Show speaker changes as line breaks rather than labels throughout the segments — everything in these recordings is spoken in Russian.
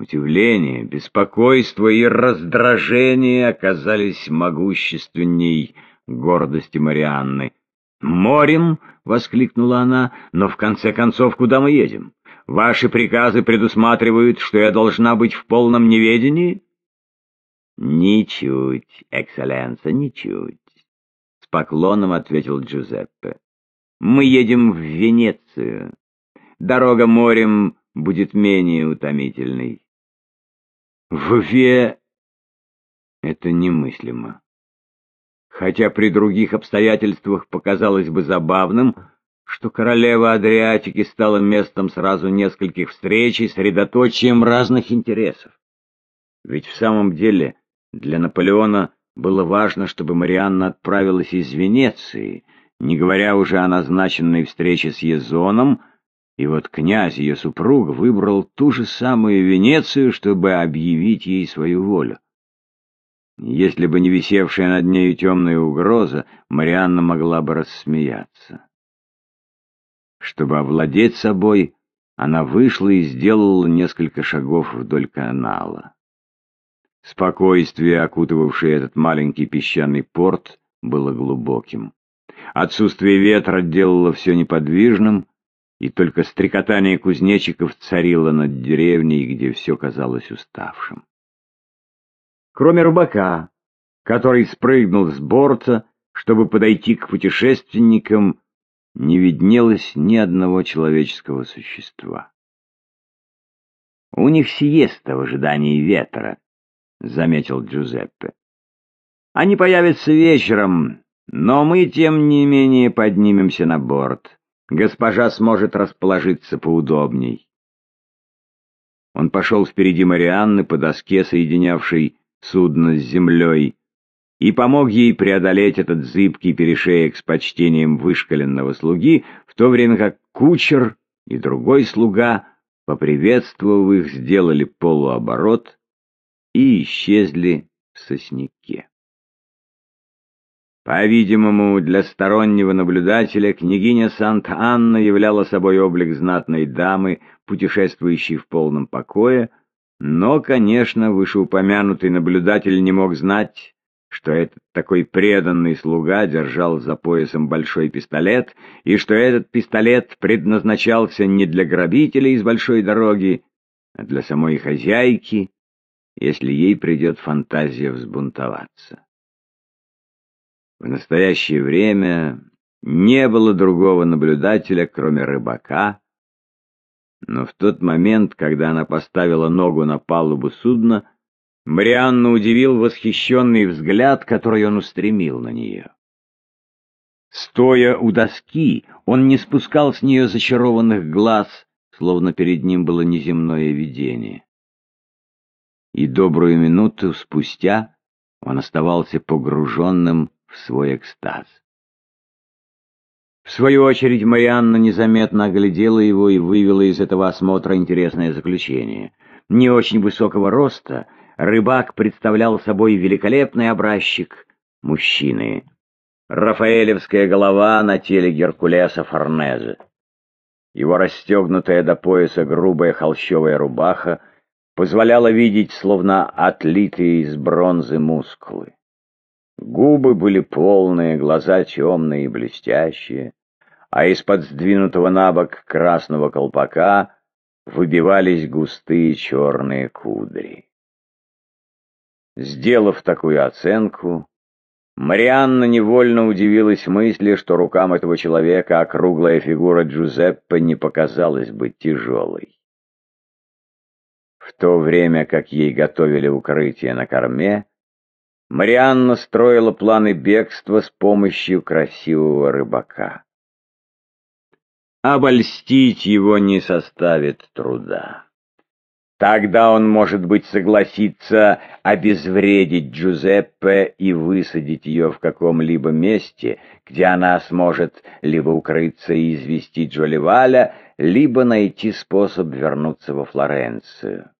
Удивление, беспокойство и раздражение оказались могущественней гордости Марианны. «Морем!» — воскликнула она. «Но в конце концов, куда мы едем? Ваши приказы предусматривают, что я должна быть в полном неведении?» «Ничуть, экселленса, ничуть», — с поклоном ответил Джузеппе. «Мы едем в Венецию. Дорога морем будет менее утомительной». «В Ве...» Это немыслимо. Хотя при других обстоятельствах показалось бы забавным, что королева Адриатики стала местом сразу нескольких встреч и средоточием разных интересов. Ведь в самом деле для Наполеона было важно, чтобы Марианна отправилась из Венеции, не говоря уже о назначенной встрече с Езоном, и вот князь, ее супруг, выбрал ту же самую Венецию, чтобы объявить ей свою волю. Если бы не висевшая над нею темная угроза, Марианна могла бы рассмеяться. Чтобы овладеть собой, она вышла и сделала несколько шагов вдоль канала. Спокойствие, окутывавшее этот маленький песчаный порт, было глубоким. Отсутствие ветра делало все неподвижным, и только стрекотание кузнечиков царило над деревней, где все казалось уставшим кроме рыбака, который спрыгнул с борта, чтобы подойти к путешественникам, не виднелось ни одного человеческого существа. «У них сиеста в ожидании ветра», — заметил Джузеппе. «Они появятся вечером, но мы, тем не менее, поднимемся на борт. Госпожа сможет расположиться поудобней». Он пошел впереди Марианны по доске, соединявшей судно с землей, и помог ей преодолеть этот зыбкий перешеек с почтением вышкаленного слуги, в то время как кучер и другой слуга, поприветствовав их, сделали полуоборот и исчезли в сосняке. По-видимому, для стороннего наблюдателя княгиня Сант-Анна являла собой облик знатной дамы, путешествующей в полном покое, но, конечно, вышеупомянутый наблюдатель не мог знать, что этот такой преданный слуга держал за поясом большой пистолет, и что этот пистолет предназначался не для грабителей из большой дороги, а для самой хозяйки, если ей придет фантазия взбунтоваться. В настоящее время не было другого наблюдателя, кроме рыбака, но в тот момент, когда она поставила ногу на палубу судна, Марианна удивил восхищенный взгляд, который он устремил на нее. Стоя у доски, он не спускал с нее зачарованных глаз, словно перед ним было неземное видение. И добрую минуту спустя он оставался погруженным в свой экстаз. В свою очередь Марианна незаметно оглядела его и вывела из этого осмотра интересное заключение. Не очень высокого роста, рыбак представлял собой великолепный образчик мужчины. Рафаэлевская голова на теле Геркулеса Форнезе. Его расстегнутая до пояса грубая холщовая рубаха позволяла видеть словно отлитые из бронзы мускулы. Губы были полные, глаза темные и блестящие а из-под сдвинутого на бок красного колпака выбивались густые черные кудри. Сделав такую оценку, Марианна невольно удивилась мысли, что рукам этого человека округлая фигура Джузеппе не показалась бы тяжелой. В то время как ей готовили укрытие на корме, Марианна строила планы бегства с помощью красивого рыбака. Обольстить его не составит труда. Тогда он, может быть, согласится обезвредить Джузеппе и высадить ее в каком-либо месте, где она сможет либо укрыться и извести Джоливаля, либо найти способ вернуться во Флоренцию.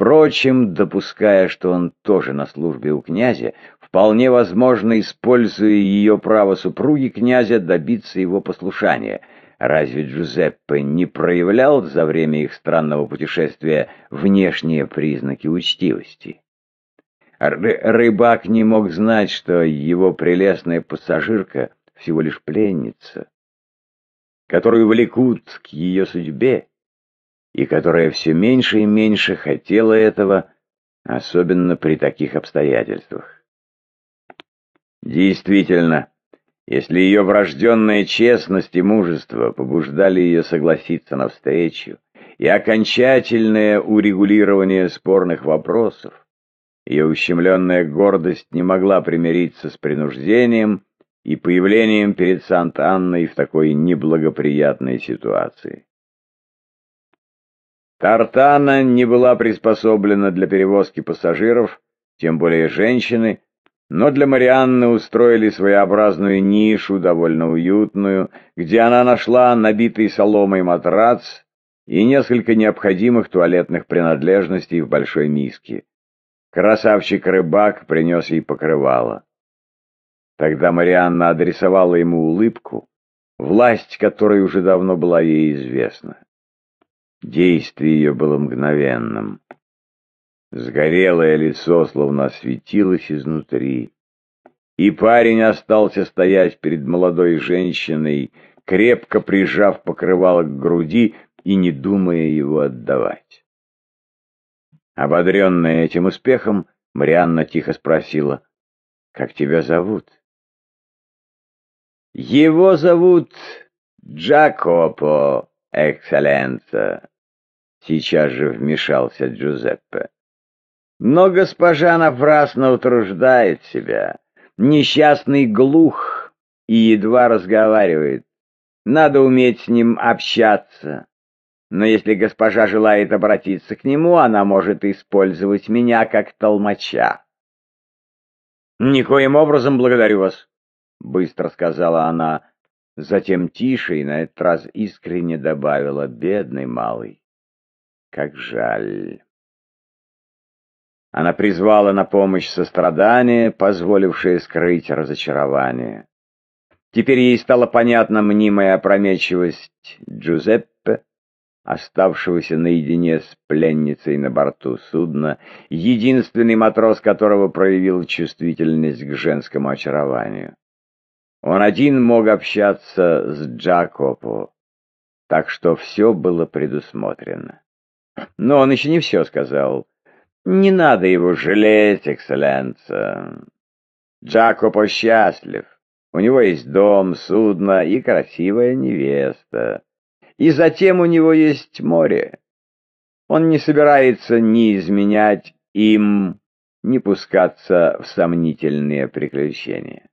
Впрочем, допуская, что он тоже на службе у князя, вполне возможно, используя ее право супруги князя, добиться его послушания — Разве Джузеппе не проявлял за время их странного путешествия внешние признаки учтивости? Рыбак не мог знать, что его прелестная пассажирка всего лишь пленница, которую влекут к ее судьбе, и которая все меньше и меньше хотела этого, особенно при таких обстоятельствах. Действительно, если ее врожденная честность и мужество побуждали ее согласиться навстречу, и окончательное урегулирование спорных вопросов, ее ущемленная гордость не могла примириться с принуждением и появлением перед Сант-Анной в такой неблагоприятной ситуации. Тартана не была приспособлена для перевозки пассажиров, тем более женщины, но для Марианны устроили своеобразную нишу, довольно уютную, где она нашла набитый соломой матрац и несколько необходимых туалетных принадлежностей в большой миске. Красавчик-рыбак принес ей покрывало. Тогда Марианна адресовала ему улыбку, власть которой уже давно была ей известна. Действие ее было мгновенным. Сгорелое лицо словно осветилось изнутри. И парень остался стоять перед молодой женщиной, крепко прижав покрывало к груди и не думая его отдавать. Ободренная этим успехом, Марианна тихо спросила, «Как тебя зовут?» «Его зовут Джакопо, экселленца», — сейчас же вмешался Джузеппе. Но госпожа напрасно утруждает себя. Несчастный глух и едва разговаривает. Надо уметь с ним общаться. Но если госпожа желает обратиться к нему, она может использовать меня как толмача. «Никоим образом благодарю вас», — быстро сказала она. Затем тише и на этот раз искренне добавила «бедный малый». «Как жаль». Она призвала на помощь сострадание, позволившее скрыть разочарование. Теперь ей стала понятна мнимая опрометчивость Джузеппе, оставшегося наедине с пленницей на борту судна, единственный матрос которого проявил чувствительность к женскому очарованию. Он один мог общаться с Джакопо, так что все было предусмотрено. Но он еще не все сказал. Не надо его жалеть, экселленца. Джакопо счастлив. У него есть дом, судно и красивая невеста. И затем у него есть море. Он не собирается ни изменять им, ни пускаться в сомнительные приключения.